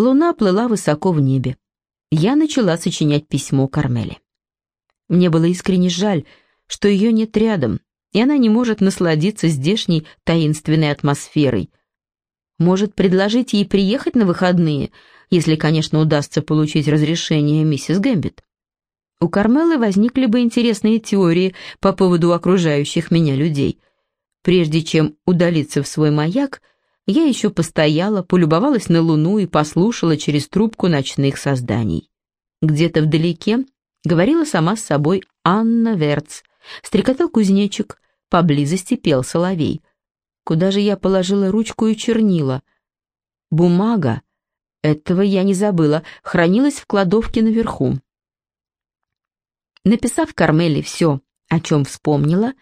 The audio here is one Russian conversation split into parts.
Луна плыла высоко в небе. Я начала сочинять письмо Кармеле. Мне было искренне жаль, что ее нет рядом, и она не может насладиться здешней таинственной атмосферой. Может, предложить ей приехать на выходные, если, конечно, удастся получить разрешение миссис Гэмбит. У Кармелы возникли бы интересные теории по поводу окружающих меня людей. Прежде чем удалиться в свой маяк, я еще постояла, полюбовалась на луну и послушала через трубку ночных созданий. Где-то вдалеке говорила сама с собой Анна Верц, стрекотал кузнечик, поблизости пел соловей. Куда же я положила ручку и чернила? Бумага, этого я не забыла, хранилась в кладовке наверху. Написав Кармеле все, о чем вспомнила,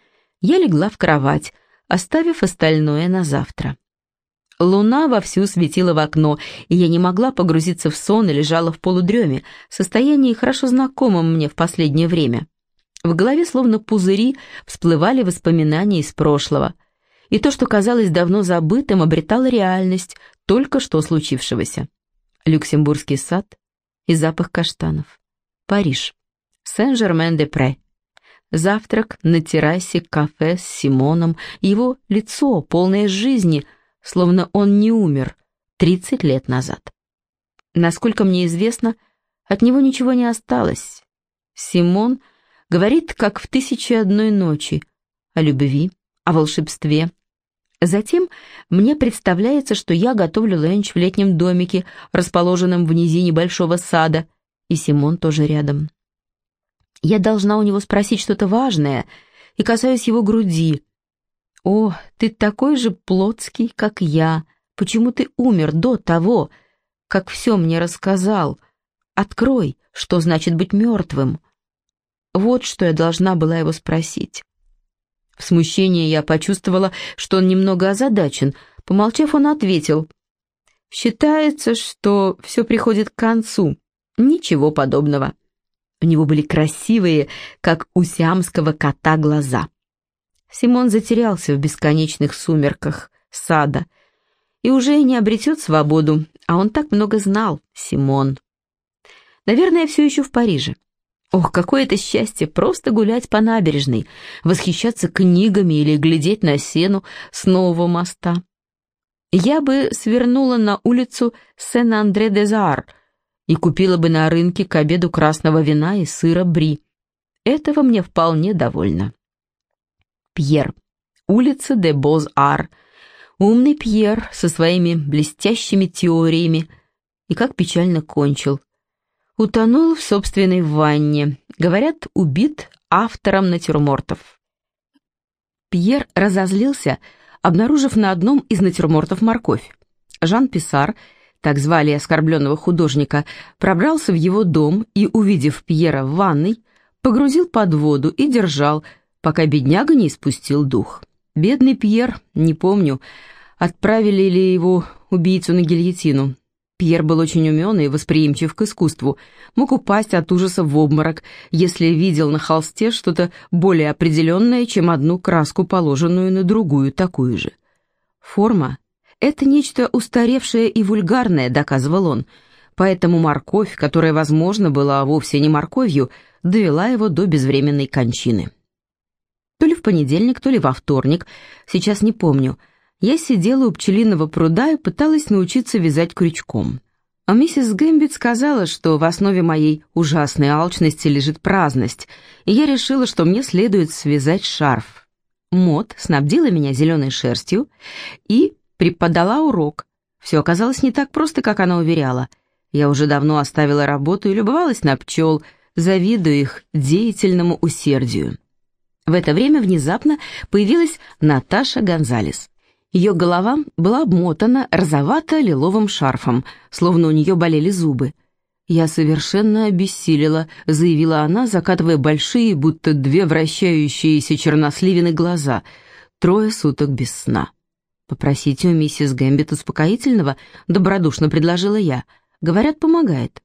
я легла в кровать, оставив остальное на завтра. Луна вовсю светила в окно, и я не могла погрузиться в сон и лежала в полудреме, состоянии хорошо знакомом мне в последнее время. В голове словно пузыри всплывали воспоминания из прошлого, и то, что казалось давно забытым, обретало реальность только что случившегося. Люксембургский сад и запах каштанов. Париж. Сен-Жермен-де-Пре. Завтрак на террасе кафе с Симоном, его лицо, полное жизни — словно он не умер 30 лет назад. Насколько мне известно, от него ничего не осталось. Симон говорит, как в «Тысяче одной ночи», о любви, о волшебстве. Затем мне представляется, что я готовлю ленч в летнем домике, расположенном в низине большого сада, и Симон тоже рядом. Я должна у него спросить что-то важное и касаюсь его груди, «О, ты такой же плотский, как я. Почему ты умер до того, как все мне рассказал? Открой, что значит быть мертвым». Вот что я должна была его спросить. В смущении я почувствовала, что он немного озадачен. Помолчав, он ответил. «Считается, что все приходит к концу. Ничего подобного». У него были красивые, как у сиамского кота, глаза. Симон затерялся в бесконечных сумерках сада и уже не обретет свободу, а он так много знал, Симон. Наверное, все еще в Париже. Ох, какое это счастье просто гулять по набережной, восхищаться книгами или глядеть на сену с нового моста. Я бы свернула на улицу Сен-Андре-де-Зар и купила бы на рынке к обеду красного вина и сыра бри. Этого мне вполне довольно. Пьер. Улица де Боз-Ар. Умный Пьер со своими блестящими теориями. И как печально кончил. Утонул в собственной ванне. Говорят, убит автором натюрмортов. Пьер разозлился, обнаружив на одном из натюрмортов морковь. Жан Писар, так звали оскорбленного художника, пробрался в его дом и, увидев Пьера в ванной, погрузил под воду и держал, пока бедняга не испустил дух. Бедный Пьер, не помню, отправили ли его убийцу на гильотину. Пьер был очень умен и восприимчив к искусству, мог упасть от ужаса в обморок, если видел на холсте что-то более определенное, чем одну краску, положенную на другую такую же. Форма — это нечто устаревшее и вульгарное, доказывал он, поэтому морковь, которая, возможно, была вовсе не морковью, довела его до безвременной кончины. То ли в понедельник, то ли во вторник, сейчас не помню. Я сидела у пчелиного пруда и пыталась научиться вязать крючком. А миссис Гэмбит сказала, что в основе моей ужасной алчности лежит праздность, и я решила, что мне следует связать шарф. Мод снабдила меня зеленой шерстью и преподала урок. Все оказалось не так просто, как она уверяла. Я уже давно оставила работу и любовалась на пчел, завидуя их деятельному усердию. В это время внезапно появилась Наташа Гонзалес. Ее голова была обмотана розовато-лиловым шарфом, словно у нее болели зубы. «Я совершенно обессилила», — заявила она, закатывая большие, будто две вращающиеся черносливины глаза. Трое суток без сна. «Попросите у миссис Гэмбит успокоительного», — добродушно предложила я. «Говорят, помогает».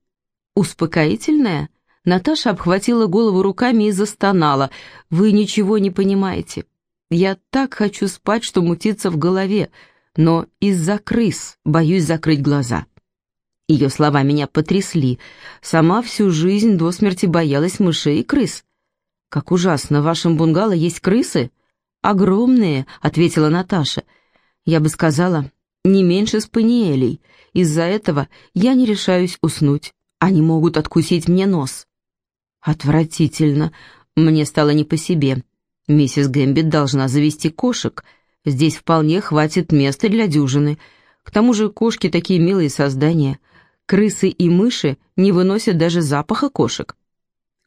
«Успокоительное?» Наташа обхватила голову руками и застонала. «Вы ничего не понимаете. Я так хочу спать, что мутиться в голове, но из-за крыс боюсь закрыть глаза». Ее слова меня потрясли. Сама всю жизнь до смерти боялась мышей и крыс. «Как ужасно, в вашем бунгало есть крысы?» «Огромные», — ответила Наташа. «Я бы сказала, не меньше спаниелей. Из-за этого я не решаюсь уснуть. Они могут откусить мне нос». «Отвратительно. Мне стало не по себе. Миссис Гэмбит должна завести кошек. Здесь вполне хватит места для дюжины. К тому же кошки такие милые создания. Крысы и мыши не выносят даже запаха кошек».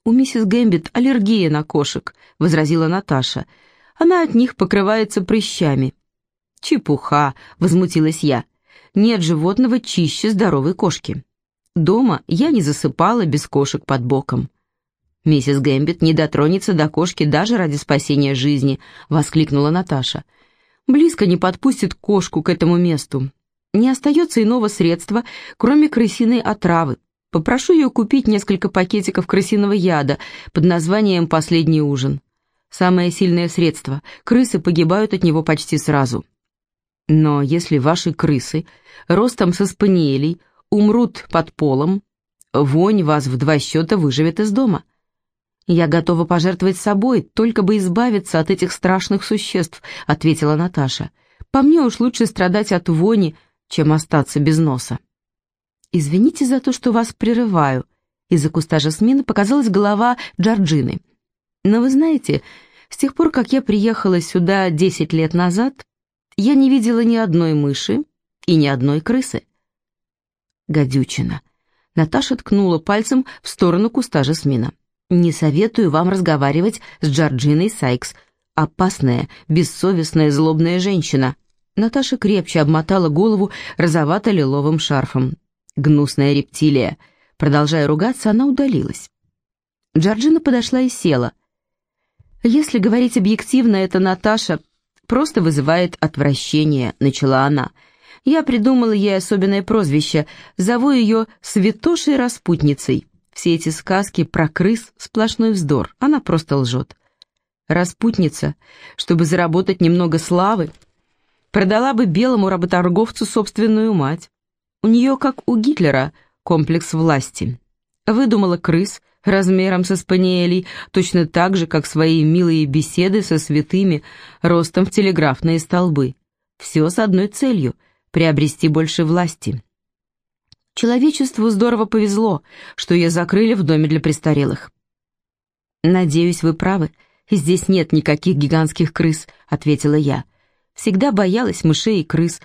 «У миссис Гэмбит аллергия на кошек», — возразила Наташа. «Она от них покрывается прыщами». «Чепуха», — возмутилась я. «Нет животного чище здоровой кошки. Дома я не засыпала без кошек под боком». «Миссис Гэмбит не дотронется до кошки даже ради спасения жизни», — воскликнула Наташа. «Близко не подпустит кошку к этому месту. Не остается иного средства, кроме крысиной отравы. Попрошу ее купить несколько пакетиков крысиного яда под названием «Последний ужин». Самое сильное средство. Крысы погибают от него почти сразу. Но если ваши крысы, ростом со спаниелей, умрут под полом, вонь вас в два счета выживет из дома. «Я готова пожертвовать собой, только бы избавиться от этих страшных существ», — ответила Наташа. «По мне уж лучше страдать от вони, чем остаться без носа». «Извините за то, что вас прерываю». Из-за куста жасмина показалась голова Джорджины. «Но вы знаете, с тех пор, как я приехала сюда десять лет назад, я не видела ни одной мыши и ни одной крысы». «Гадючина». Наташа ткнула пальцем в сторону куста жасмина. Не советую вам разговаривать с Джорджиной Сайкс. Опасная, бессовестная, злобная женщина. Наташа крепче обмотала голову розовато-лиловым шарфом. Гнусная рептилия. Продолжая ругаться, она удалилась. Джорджина подошла и села. «Если говорить объективно, это Наташа просто вызывает отвращение», — начала она. «Я придумала ей особенное прозвище. Зову ее Святошей-распутницей». Все эти сказки про крыс — сплошной вздор, она просто лжет. Распутница, чтобы заработать немного славы, продала бы белому работорговцу собственную мать. У нее, как у Гитлера, комплекс власти. Выдумала крыс размером со спаниелей, точно так же, как свои милые беседы со святыми, ростом в телеграфные столбы. Все с одной целью — приобрести больше власти. Человечеству здорово повезло, что ее закрыли в доме для престарелых. «Надеюсь, вы правы. Здесь нет никаких гигантских крыс», — ответила я. «Всегда боялась мышей и крыс,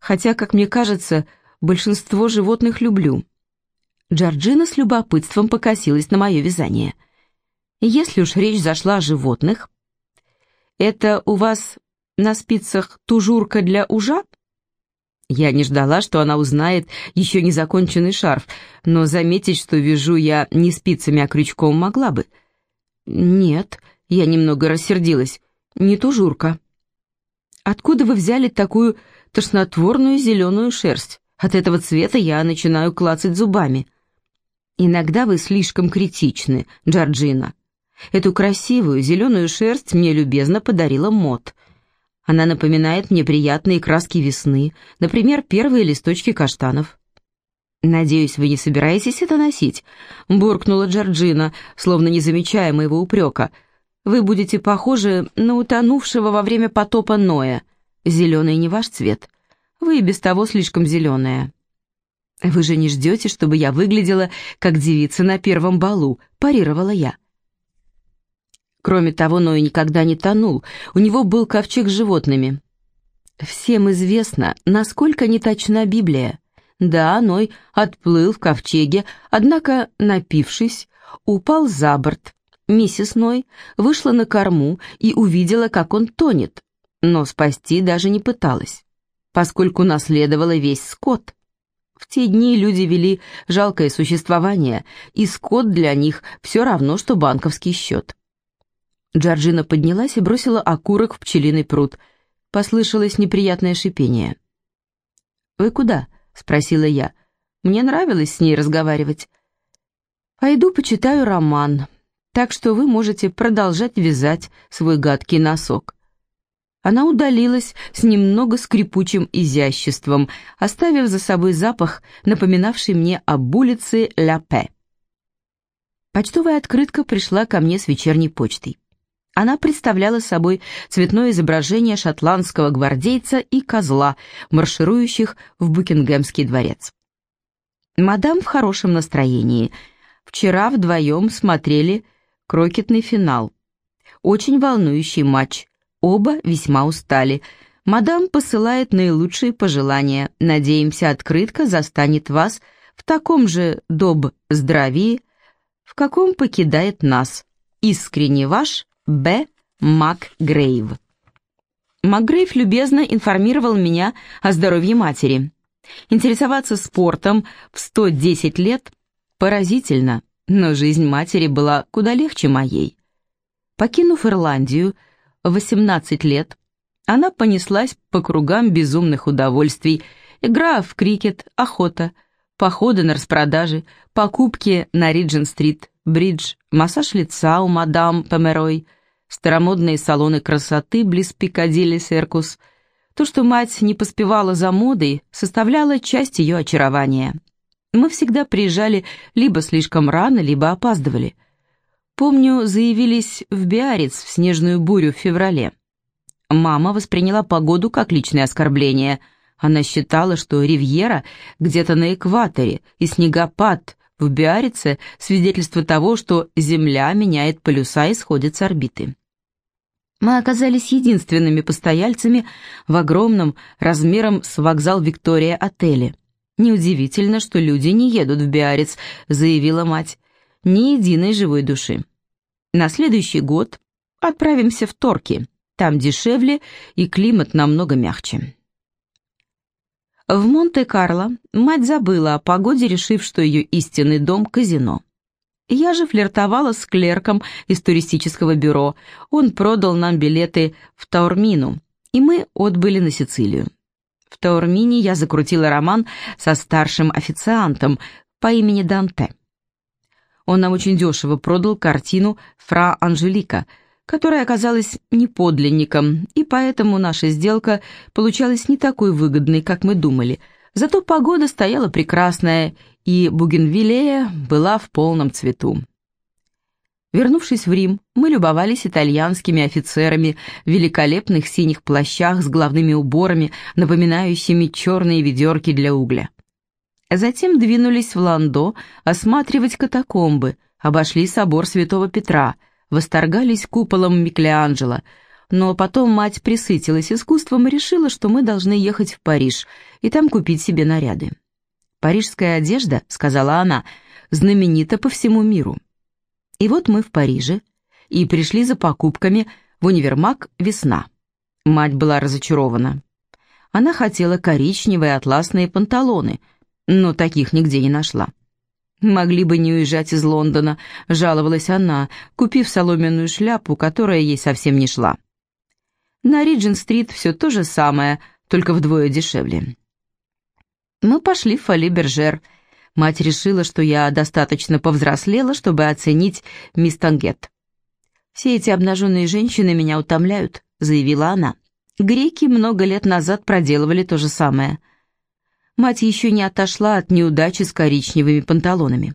хотя, как мне кажется, большинство животных люблю». Джорджина с любопытством покосилась на мое вязание. «Если уж речь зашла о животных, это у вас на спицах тужурка для ужа?» Я не ждала, что она узнает еще незаконченный шарф, но заметить, что вяжу я не спицами, а крючком, могла бы. «Нет», — я немного рассердилась, — «не тужурка». «Откуда вы взяли такую тошнотворную зеленую шерсть? От этого цвета я начинаю клацать зубами». «Иногда вы слишком критичны, Джорджина. Эту красивую зеленую шерсть мне любезно подарила Мот». Она напоминает мне приятные краски весны, например, первые листочки каштанов. «Надеюсь, вы не собираетесь это носить?» — буркнула Джорджина, словно не замечая моего упрека. «Вы будете похожи на утонувшего во время потопа Ноя. Зеленый не ваш цвет. Вы и без того слишком зеленая». «Вы же не ждете, чтобы я выглядела, как девица на первом балу», — парировала я. Кроме того, Ной никогда не тонул, у него был ковчег с животными. Всем известно, насколько неточна Библия. Да, Ной отплыл в ковчеге, однако, напившись, упал за борт. Миссис Ной вышла на корму и увидела, как он тонет, но спасти даже не пыталась, поскольку наследовала весь скот. В те дни люди вели жалкое существование, и скот для них все равно, что банковский счет. Джорджина поднялась и бросила окурок в пчелиный пруд. Послышалось неприятное шипение. «Вы куда?» — спросила я. Мне нравилось с ней разговаривать. «Пойду почитаю роман, так что вы можете продолжать вязать свой гадкий носок». она удалилась с немного скрипучим изяществом, оставив за собой запах, напоминавший мне об улице Ля Пе. Почтовая открытка пришла ко мне с вечерней почтой. Она представляла собой цветное изображение шотландского гвардейца и козла, марширующих в Букингемский дворец. Мадам в хорошем настроении. Вчера вдвоем смотрели крокетный финал. Очень волнующий матч. Оба весьма устали. Мадам посылает наилучшие пожелания. Надеемся, открытка застанет вас в таком же доб здравии, в каком покидает нас. Искренне ваш Б. МакГрейв. МакГрейв любезно информировал меня о здоровье матери. Интересоваться спортом в 110 лет поразительно, но жизнь матери была куда легче моей. Покинув Ирландию в 18 лет, она понеслась по кругам безумных удовольствий, игра в крикет, охота, походы на распродажи, покупки на Риджин-стрит, бридж, массаж лица у мадам Померой, старомодные салоны красоты близ Пикадилли Серкус — то, что мать не поспевала за модой, составляло часть ее очарования. Мы всегда приезжали либо слишком рано, либо опаздывали. Помню, заявились в Биарец в снежную бурю в феврале. Мама восприняла погоду как личное оскорбление. Она считала, что ривьера где-то на экваторе, и снегопад в Биарице — свидетельство того, что Земля меняет полюса и сходит с орбиты. Мы оказались единственными постояльцами в огромном, размером с вокзал Виктория отеле. «Неудивительно, что люди не едут в Биарец», — заявила мать. «Ни единой живой души. На следующий год отправимся в Торки. Там дешевле и климат намного мягче». В Монте-Карло мать забыла о погоде, решив, что ее истинный дом — казино. Я же флиртовала с клерком из туристического бюро. Он продал нам билеты в Таурмину, и мы отбыли на Сицилию. В Таурмине я закрутила роман со старшим официантом по имени Данте. Он нам очень дешево продал картину «Фра Анжелика», которая оказалась неподлинником, и поэтому наша сделка получалась не такой выгодной, как мы думали. Зато погода стояла прекрасная, и Бугенвиллея была в полном цвету. Вернувшись в Рим, мы любовались итальянскими офицерами в великолепных синих плащах с головными уборами, напоминающими черные ведерки для угля. Затем двинулись в Ландо осматривать катакомбы, обошли собор Святого Петра, восторгались куполом Микеланджело, но потом мать присытилась искусством и решила, что мы должны ехать в Париж и там купить себе наряды. «Парижская одежда», — сказала она, — «знаменита по всему миру». И вот мы в Париже и пришли за покупками в универмаг «Весна». Мать была разочарована. Она хотела коричневые атласные панталоны, но таких нигде не нашла. «Могли бы не уезжать из Лондона», — жаловалась она, купив соломенную шляпу, которая ей совсем не шла. На Риджин-стрит все то же самое, только вдвое дешевле. Мы пошли в Фоли-Бержер. Мать решила, что я достаточно повзрослела, чтобы оценить мисс Тангет. «Все эти обнаженные женщины меня утомляют», — заявила она. «Греки много лет назад проделывали то же самое». Мать еще не отошла от неудачи с коричневыми панталонами.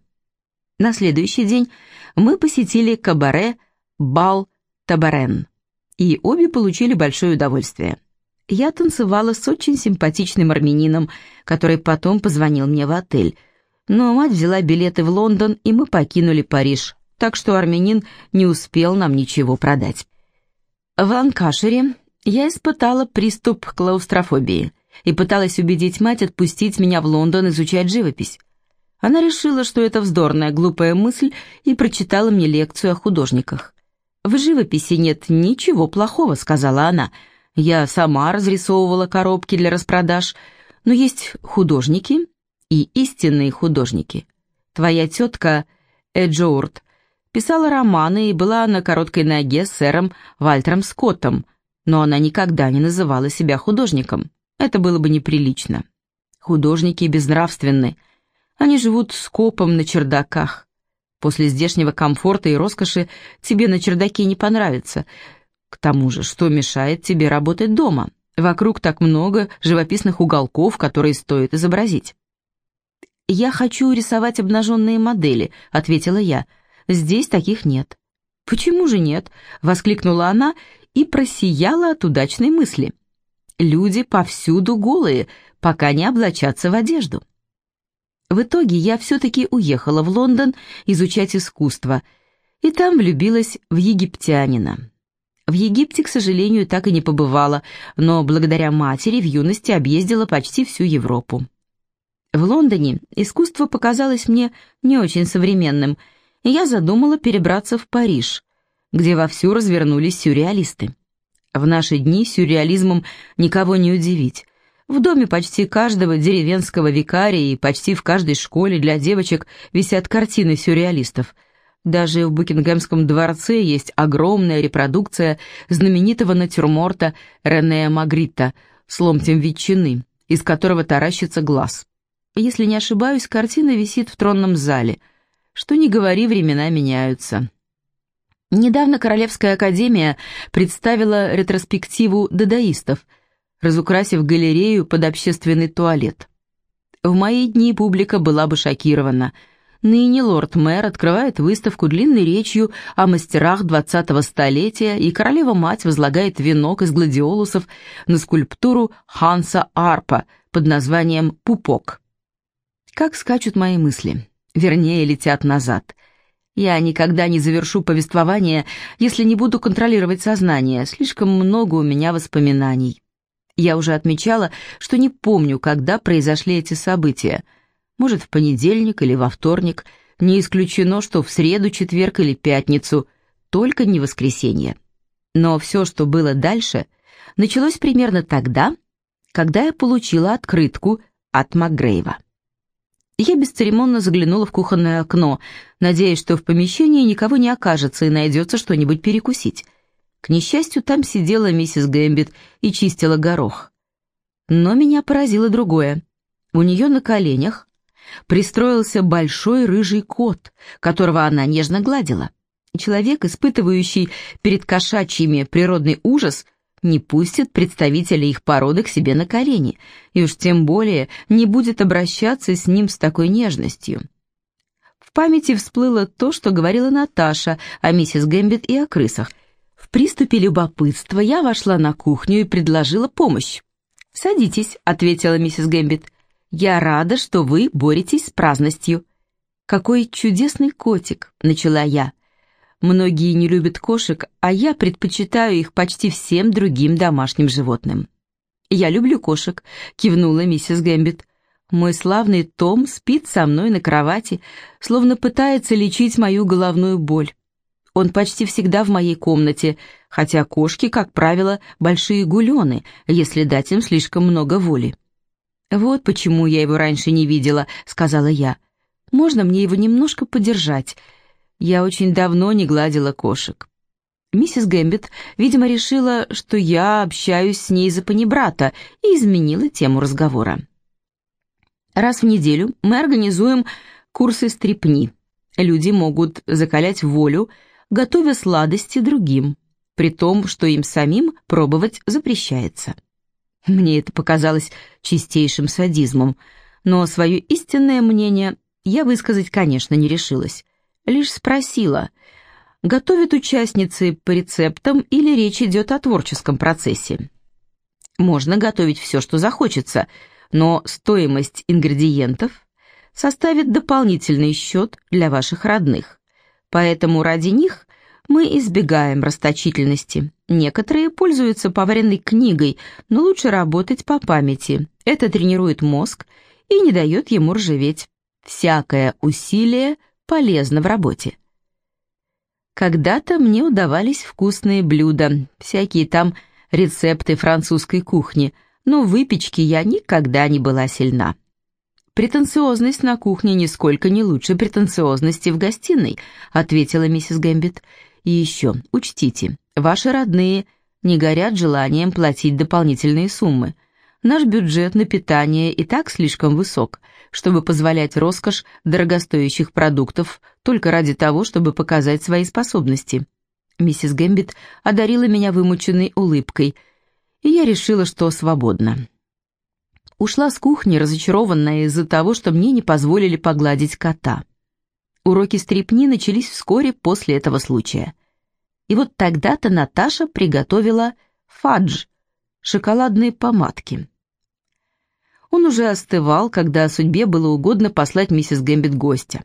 На следующий день мы посетили кабаре «Бал Табарен», и обе получили большое удовольствие я танцевала с очень симпатичным армянином, который потом позвонил мне в отель. Но мать взяла билеты в Лондон, и мы покинули Париж, так что армянин не успел нам ничего продать. В Ланкашире я испытала приступ клаустрофобии и пыталась убедить мать отпустить меня в Лондон изучать живопись. Она решила, что это вздорная, глупая мысль, и прочитала мне лекцию о художниках. «В живописи нет ничего плохого», — сказала она, — я сама разрисовывала коробки для распродаж, но есть художники и истинные художники. Твоя тетка Эджоурт писала романы и была на короткой ноге с сэром Вальтером Скоттом, но она никогда не называла себя художником. Это было бы неприлично. Художники безнравственны. Они живут скопом на чердаках. После здешнего комфорта и роскоши тебе на чердаке не понравится — К тому же, что мешает тебе работать дома? Вокруг так много живописных уголков, которые стоит изобразить. «Я хочу рисовать обнаженные модели», — ответила я. «Здесь таких нет». «Почему же нет?» — воскликнула она и просияла от удачной мысли. «Люди повсюду голые, пока не облачатся в одежду». В итоге я все-таки уехала в Лондон изучать искусство, и там влюбилась в египтянина. В Египте, к сожалению, так и не побывала, но благодаря матери в юности объездила почти всю Европу. В Лондоне искусство показалось мне не очень современным, и я задумала перебраться в Париж, где вовсю развернулись сюрреалисты. В наши дни сюрреализмом никого не удивить. В доме почти каждого деревенского викария и почти в каждой школе для девочек висят картины сюрреалистов – даже в Букингемском дворце есть огромная репродукция знаменитого натюрморта Рене Магрита с ломтем ветчины, из которого таращится глаз. Если не ошибаюсь, картина висит в тронном зале. Что ни говори, времена меняются. Недавно Королевская академия представила ретроспективу дадаистов, разукрасив галерею под общественный туалет. В мои дни публика была бы шокирована – Ныне лорд-мэр открывает выставку длинной речью о мастерах 20-го столетия, и королева-мать возлагает венок из гладиолусов на скульптуру Ханса Арпа под названием «Пупок». Как скачут мои мысли, вернее, летят назад. Я никогда не завершу повествование, если не буду контролировать сознание, слишком много у меня воспоминаний. Я уже отмечала, что не помню, когда произошли эти события — может, в понедельник или во вторник, не исключено, что в среду, четверг или пятницу, только не воскресенье. Но все, что было дальше, началось примерно тогда, когда я получила открытку от Макгрейва. Я бесцеремонно заглянула в кухонное окно, надеясь, что в помещении никого не окажется и найдется что-нибудь перекусить. К несчастью, там сидела миссис Гэмбит и чистила горох. Но меня поразило другое. У нее на коленях пристроился большой рыжий кот, которого она нежно гладила. Человек, испытывающий перед кошачьими природный ужас, не пустит представителя их породы к себе на колени, и уж тем более не будет обращаться с ним с такой нежностью. В памяти всплыло то, что говорила Наташа о миссис Гэмбит и о крысах. В приступе любопытства я вошла на кухню и предложила помощь. «Садитесь», — ответила миссис Гэмбит. «Я рада, что вы боретесь с праздностью». «Какой чудесный котик», — начала я. «Многие не любят кошек, а я предпочитаю их почти всем другим домашним животным». «Я люблю кошек», — кивнула миссис Гэмбит. «Мой славный Том спит со мной на кровати, словно пытается лечить мою головную боль. Он почти всегда в моей комнате, хотя кошки, как правило, большие гулены, если дать им слишком много воли. «Вот почему я его раньше не видела», — сказала я. «Можно мне его немножко подержать? Я очень давно не гладила кошек». Миссис Гэмбит, видимо, решила, что я общаюсь с ней за панибрата, и изменила тему разговора. Раз в неделю мы организуем курсы стрипни. Люди могут закалять волю, готовя сладости другим, при том, что им самим пробовать запрещается. Мне это показалось чистейшим садизмом, но свое истинное мнение я высказать, конечно, не решилась. Лишь спросила, готовят участницы по рецептам или речь идет о творческом процессе. Можно готовить все, что захочется, но стоимость ингредиентов составит дополнительный счет для ваших родных. Поэтому ради них мы избегаем расточительности. Некоторые пользуются поваренной книгой, но лучше работать по памяти. Это тренирует мозг и не дает ему ржаветь. Всякое усилие полезно в работе. Когда-то мне удавались вкусные блюда, всякие там рецепты французской кухни, но в выпечке я никогда не была сильна. «Претенциозность на кухне нисколько не лучше претенциозности в гостиной», ответила миссис Гэмбит. «И еще, учтите, Ваши родные не горят желанием платить дополнительные суммы. Наш бюджет на питание и так слишком высок, чтобы позволять роскошь дорогостоящих продуктов только ради того, чтобы показать свои способности. Миссис Гэмбит одарила меня вымученной улыбкой, и я решила, что свободна. Ушла с кухни, разочарованная из-за того, что мне не позволили погладить кота. Уроки стрипни начались вскоре после этого случая. И вот тогда-то Наташа приготовила фадж, шоколадные помадки. Он уже остывал, когда судьбе было угодно послать миссис Гэмбит гостя.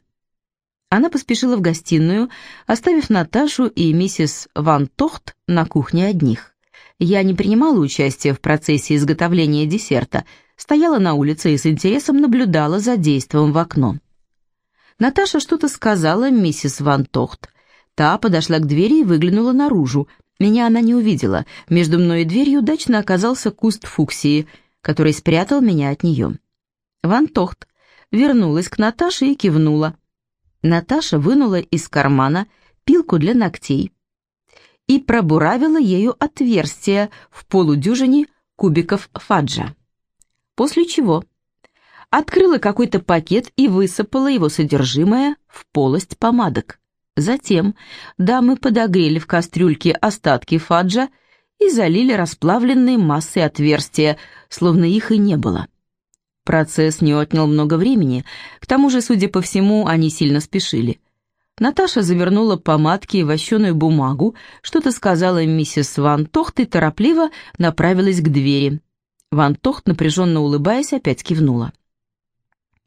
Она поспешила в гостиную, оставив Наташу и миссис Ван Тохт на кухне одних. Я не принимала участия в процессе изготовления десерта, стояла на улице и с интересом наблюдала за действием в окно. Наташа что-то сказала миссис Ван Тохт. Та подошла к двери и выглянула наружу. Меня она не увидела. Между мной и дверью удачно оказался куст фуксии, который спрятал меня от нее. Ван Тохт вернулась к Наташе и кивнула. Наташа вынула из кармана пилку для ногтей и пробуравила ею отверстие в полудюжине кубиков фаджа. После чего открыла какой-то пакет и высыпала его содержимое в полость помадок. Затем дамы подогрели в кастрюльке остатки фаджа и залили расплавленной массой отверстия, словно их и не было. Процесс не отнял много времени, к тому же, судя по всему, они сильно спешили. Наташа завернула помадки в вощеную бумагу, что-то сказала миссис Ван Тохт и торопливо направилась к двери. Ван Тохт, напряженно улыбаясь, опять кивнула.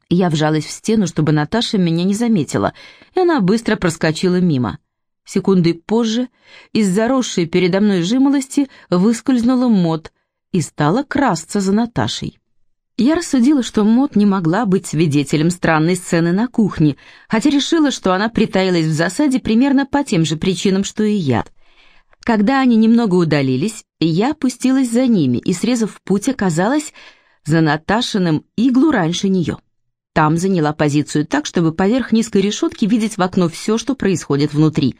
Я вжалась в стену, чтобы Наташа меня не заметила, и она быстро проскочила мимо. Секунды позже из заросшей передо мной жимолости выскользнула Мот и стала красться за Наташей. Я рассудила, что Мот не могла быть свидетелем странной сцены на кухне, хотя решила, что она притаилась в засаде примерно по тем же причинам, что и я. Когда они немного удалились, я опустилась за ними и, срезав путь, оказалась за Наташиным иглу раньше нее. Там заняла позицию так, чтобы поверх низкой решетки видеть в окно все, что происходит внутри.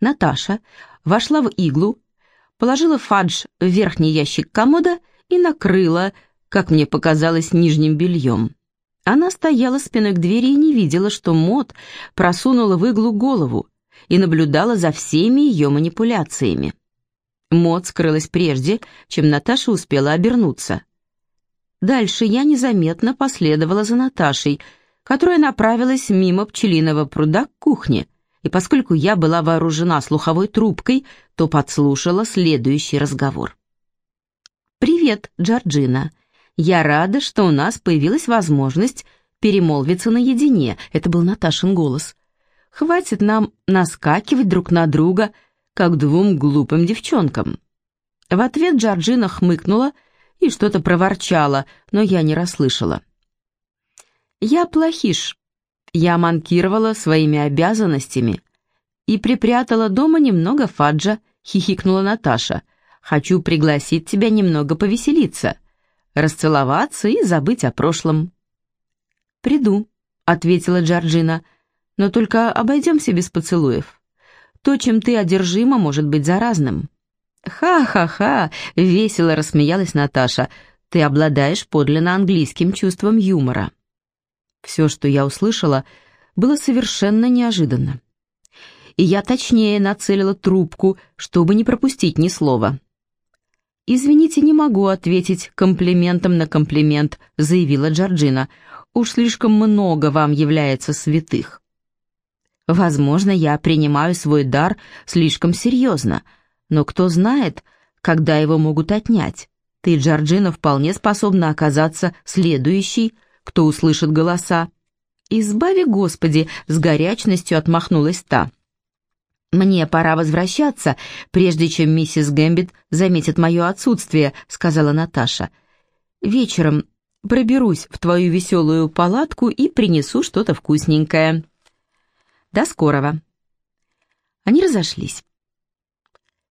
Наташа вошла в иглу, положила фадж в верхний ящик комода и накрыла, как мне показалось, нижним бельем. Она стояла спиной к двери и не видела, что Мот просунула в иглу голову и наблюдала за всеми ее манипуляциями. Мот скрылась прежде, чем Наташа успела обернуться. Дальше я незаметно последовала за Наташей, которая направилась мимо пчелиного пруда к кухне, и поскольку я была вооружена слуховой трубкой, то подслушала следующий разговор. «Привет, Джорджина. Я рада, что у нас появилась возможность перемолвиться наедине. Это был Наташин голос. Хватит нам наскакивать друг на друга, как двум глупым девчонкам. В ответ Джорджина хмыкнула и что-то проворчала, но я не расслышала. Я плохиш. Я манкировала своими обязанностями и припрятала дома немного фаджа, хихикнула Наташа. Хочу пригласить тебя немного повеселиться расцеловаться и забыть о прошлом. «Приду», — ответила Джорджина, — «но только обойдемся без поцелуев. То, чем ты одержима, может быть заразным». «Ха-ха-ха!» — весело рассмеялась Наташа. «Ты обладаешь подлинно английским чувством юмора». Все, что я услышала, было совершенно неожиданно. И я точнее нацелила трубку, чтобы не пропустить ни слова. «Извините, не могу ответить комплиментом на комплимент», — заявила Джорджина. «Уж слишком много вам является святых». «Возможно, я принимаю свой дар слишком серьезно, но кто знает, когда его могут отнять. Ты, Джорджина, вполне способна оказаться следующей, кто услышит голоса». «Избави, Господи!» — с горячностью отмахнулась та. «Мне пора возвращаться, прежде чем миссис Гэмбит заметит мое отсутствие», — сказала Наташа. «Вечером проберусь в твою веселую палатку и принесу что-то вкусненькое». «До скорого». Они разошлись.